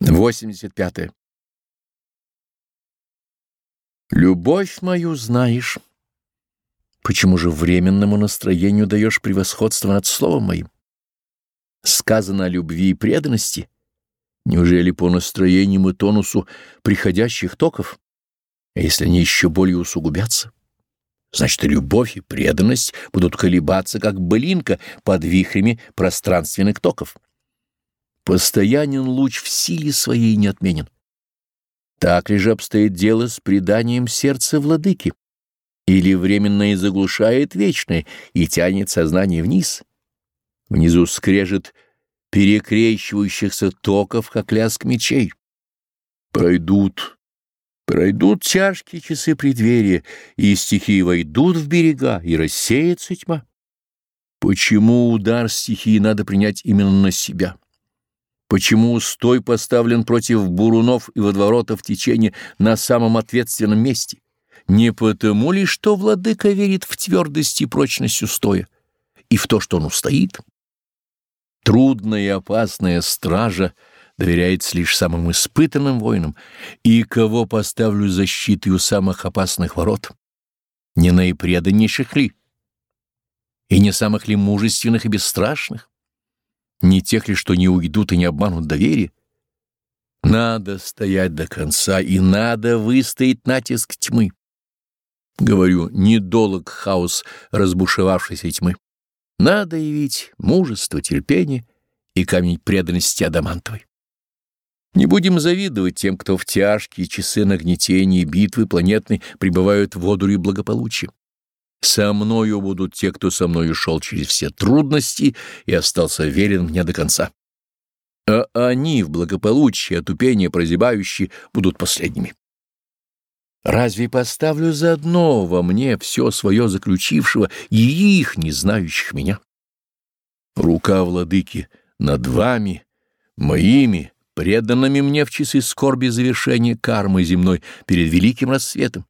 85. -е. Любовь мою знаешь. Почему же временному настроению даешь превосходство над словом моим? Сказано о любви и преданности. Неужели по настроениям и тонусу приходящих токов? А если они еще более усугубятся? Значит, и любовь, и преданность будут колебаться, как былинка под вихрями пространственных токов. Постоянен луч в силе своей неотменен. Так ли же обстоит дело с преданием сердца владыки? Или временное заглушает вечное и тянет сознание вниз? Внизу скрежет перекрещивающихся токов, как лязг мечей. Пройдут, пройдут тяжкие часы преддверия, и стихии войдут в берега, и рассеется тьма. Почему удар стихии надо принять именно на себя? Почему устой поставлен против бурунов и водоворотов течения на самом ответственном месте? Не потому ли, что владыка верит в твердость и прочность устоя, и в то, что он устоит? Трудная и опасная стража доверяется лишь самым испытанным воинам, и кого поставлю защитой у самых опасных ворот? Не наипреданнейших ли? И не самых ли мужественных и бесстрашных? Не тех ли, что не уйдут и не обманут доверие? Надо стоять до конца, и надо выстоять натиск тьмы. Говорю, недолг хаос разбушевавшейся тьмы. Надо явить мужество, терпение и камень преданности адамантовой. Не будем завидовать тем, кто в тяжкие часы нагнетения и битвы планетной пребывают в одуре благополучия. Со мною будут те, кто со мною шел через все трудности и остался верен мне до конца. А они в благополучии, отупение прозябающие, будут последними. Разве поставлю заодно во мне все свое заключившего и их, не знающих меня? Рука владыки над вами, моими, преданными мне в часы скорби завершения кармы земной перед великим рассветом.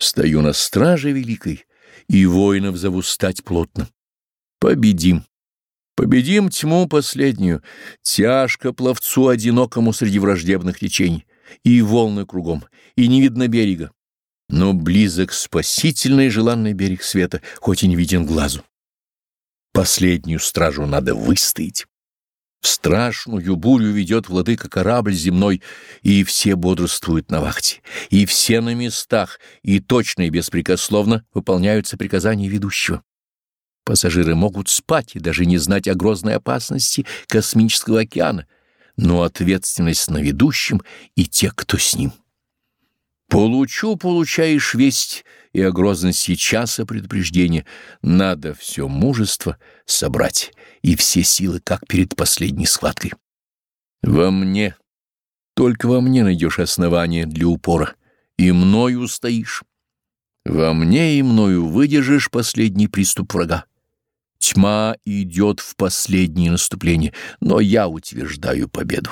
Стою на страже великой, и воинов зову стать плотно. Победим. Победим тьму последнюю, тяжко пловцу одинокому среди враждебных течений, и волны кругом, и не видно берега. Но близок спасительный и желанный берег света, хоть и не виден глазу. Последнюю стражу надо выстоять. В страшную бурю ведет владыка корабль земной, и все бодрствуют на вахте, и все на местах, и точно и беспрекословно выполняются приказания ведущего. Пассажиры могут спать и даже не знать о грозной опасности космического океана, но ответственность на ведущем и те, кто с ним. Получу, получаешь весть и о грозности часа предупреждения. Надо все мужество собрать и все силы, как перед последней схваткой. Во мне, только во мне найдешь основание для упора, и мною стоишь. Во мне и мною выдержишь последний приступ врага. Тьма идет в последнее наступление, но я утверждаю победу.